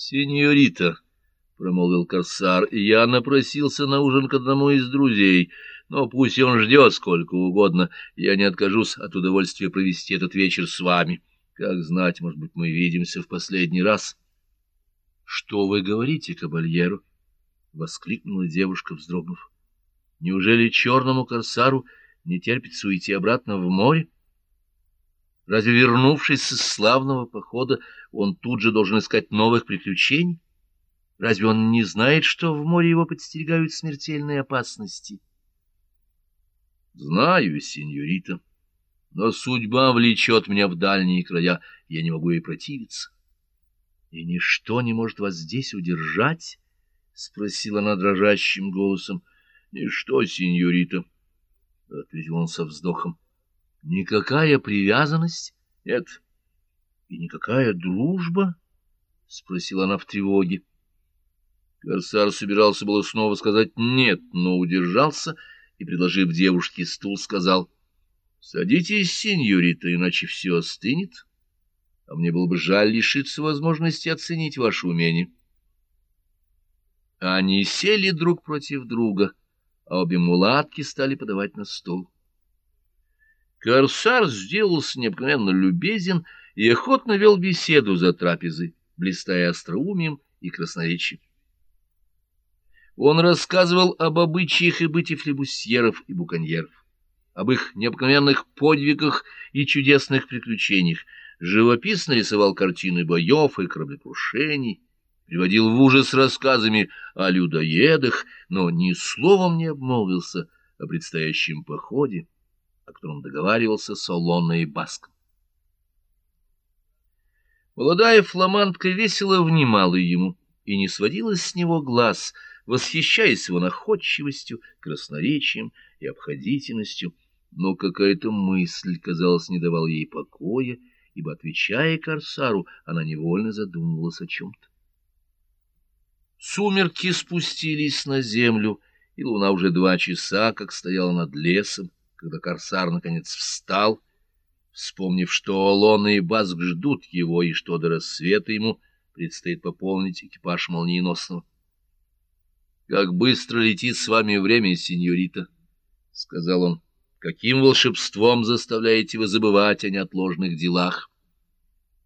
Сеньорита, — промолвил корсар, — я напросился на ужин к одному из друзей, но пусть он ждет сколько угодно, я не откажусь от удовольствия провести этот вечер с вами. Как знать, может быть, мы видимся в последний раз. — Что вы говорите, кабальеру? — воскликнула девушка, вздрогнув. — Неужели черному корсару не терпится уйти обратно в море? Разве, вернувшись с славного похода, он тут же должен искать новых приключений? Разве он не знает, что в море его подстерегают смертельные опасности? — Знаю, сеньорита, но судьба влечет меня в дальние края, я не могу ей противиться. — И ничто не может вас здесь удержать? — спросила она дрожащим голосом. — Ничто, сеньорита, — ответил он со вздохом. — Никакая привязанность? Нет. — И никакая дружба? — спросила она в тревоге. Корсар собирался было снова сказать «нет», но удержался и, предложив девушке стул, сказал «Садитесь, сеньорита, иначе все остынет, а мне было бы жаль лишиться возможности оценить ваше умение». Они сели друг против друга, а обе мулатки стали подавать на стол. Корсар сделался необыкновенно любезен и охотно вел беседу за трапезой, блистая остроумием и красноречием. Он рассказывал об обычаях и быте флебусьеров и буконьеров, об их необыкновенных подвигах и чудесных приключениях, живописно рисовал картины боев и кораблекрушений, приводил в ужас рассказами о людоедах, но ни словом не обмолвился о предстоящем походе, о котором договаривался с Олонной и Баском. Молодая фламандка весело внимала ему и не сводила с него глаз — восхищаясь его находчивостью, красноречием и обходительностью, но какая-то мысль, казалось, не давала ей покоя, ибо, отвечая Корсару, она невольно задумывалась о чем-то. Сумерки спустились на землю, и луна уже два часа, как стояла над лесом, когда Корсар наконец встал, вспомнив, что Лона и Баск ждут его, и что до рассвета ему предстоит пополнить экипаж молниеносного. Как быстро летит с вами время, сеньорита, — сказал он. — Каким волшебством заставляете вы забывать о неотложных делах?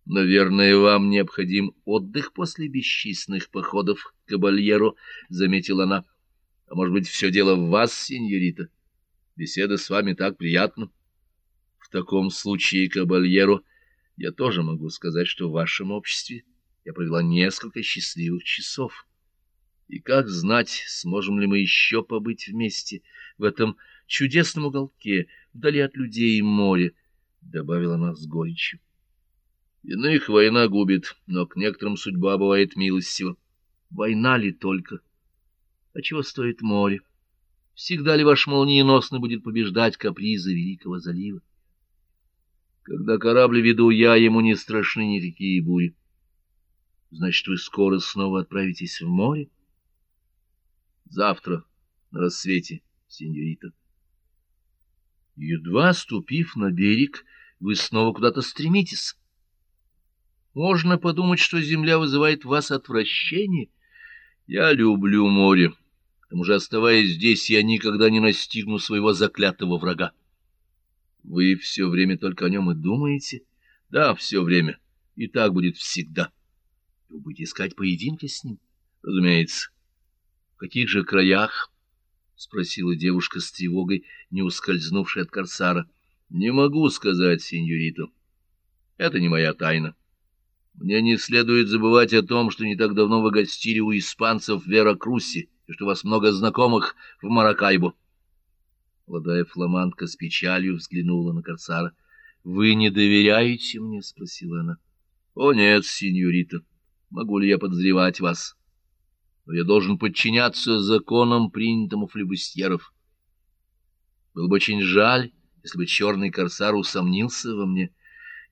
Наверное, вам необходим отдых после бесчисленных походов, кабальеро, — заметила она. — А может быть, все дело в вас, сеньорита? Беседа с вами так приятна. В таком случае, кабальеро, я тоже могу сказать, что в вашем обществе я провела несколько счастливых часов. — и как знать, сможем ли мы еще побыть вместе в этом чудесном уголке, вдали от людей и моря, — добавила она с горечью. Иных война губит, но к некоторым судьба бывает милостива. Война ли только? А чего стоит море? Всегда ли ваш молниеносный будет побеждать капризы Великого залива? Когда корабль веду я, ему не страшны никакие бури. Значит, вы скоро снова отправитесь в море? Завтра на рассвете, сеньорита. Едва ступив на берег, вы снова куда-то стремитесь. Можно подумать, что земля вызывает в вас отвращение. Я люблю море. Тому же, оставаясь здесь, я никогда не настигну своего заклятого врага. Вы все время только о нем и думаете? Да, все время. И так будет всегда. Вы будете искать поединка с ним? Разумеется каких же краях? — спросила девушка с тревогой, не ускользнувшая от корсара. — Не могу сказать, сеньорита. Это не моя тайна. Мне не следует забывать о том, что не так давно вы гостили у испанцев в Веракрусе, что у вас много знакомых в Маракайбо. Молодая фламандка с печалью взглянула на корсара. — Вы не доверяете мне? — спросила она. — О, нет, сеньорита. Могу ли я подозревать вас? — но я должен подчиняться законам, принятым у флебустьеров. Было бы очень жаль, если бы черный корсар усомнился во мне.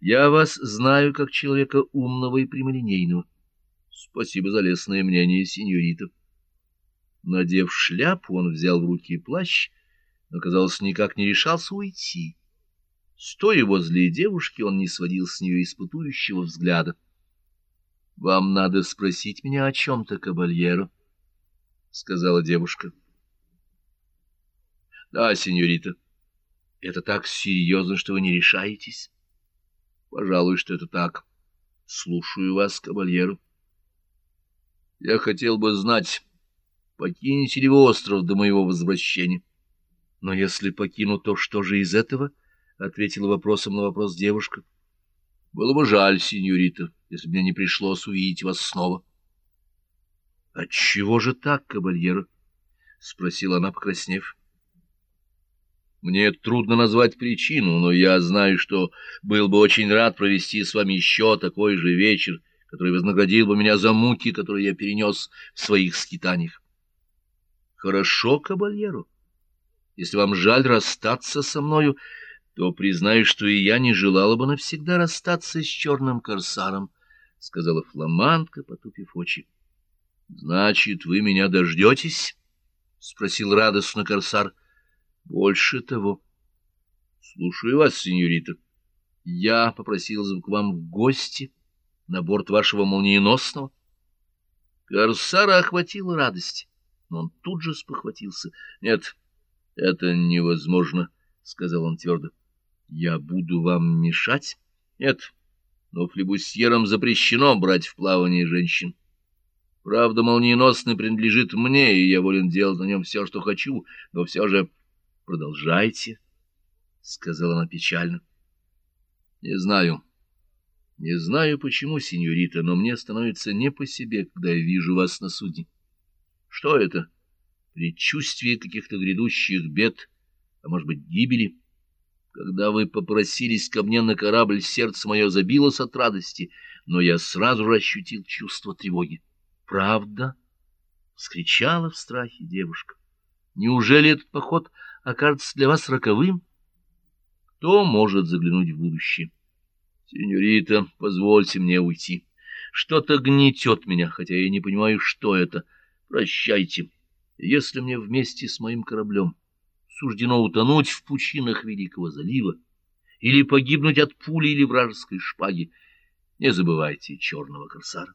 Я вас знаю как человека умного и прямолинейного. Спасибо за лестное мнение, сеньорита. Надев шляпу, он взял в руки плащ, но, казалось, никак не решался уйти. Стоя возле девушки, он не сводил с нее испытующего взгляда. Вам надо спросить меня о чем-то, кабальеро, — сказала девушка. — Да, сеньорита. Это так серьезно, что вы не решаетесь? — Пожалуй, что это так. Слушаю вас, кабальеро. Я хотел бы знать, покинете ли вы остров до моего возвращения. — Но если покину, то что же из этого? — ответила вопросом на вопрос девушка. — Было бы жаль, сеньорита, если бы мне не пришлось увидеть вас снова. — Отчего же так, кабальеро? — спросила она, покраснев. — Мне трудно назвать причину, но я знаю, что был бы очень рад провести с вами еще такой же вечер, который вознаградил бы меня за муки, которые я перенес в своих скитаниях. — Хорошо, кабальеро. Если вам жаль расстаться со мною, то признаю, что и я не желала бы навсегда расстаться с черным корсаром, — сказала фламандка, потупив очи. — Значит, вы меня дождетесь? — спросил радостно корсар. — Больше того. — Слушаю вас, сеньорита. Я попросил к вам в гости на борт вашего молниеносного. Корсара охватила радость, но он тут же спохватился. — Нет, — Это невозможно, — сказал он твердо. — Я буду вам мешать? — Нет, но флебусьерам запрещено брать в плавание женщин. Правда, молниеносный принадлежит мне, и я волен делать на нем все, что хочу, но все же продолжайте, — сказала она печально. — Не знаю. Не знаю, почему, сеньорита, но мне становится не по себе, когда я вижу вас на судне. Что это? — предчувствие каких-то грядущих бед, а может быть гибели. Когда вы попросились ко мне на корабль, сердце мое забилось от радости, но я сразу же ощутил чувство тревоги. «Правда?» — вскричала в страхе девушка. «Неужели этот поход окажется для вас роковым? Кто может заглянуть в будущее?» «Сеньорита, позвольте мне уйти. Что-то гнетет меня, хотя я не понимаю, что это. Прощайте». Если мне вместе с моим кораблем суждено утонуть в пучинах Великого залива или погибнуть от пули или вражеской шпаги, не забывайте черного корсара.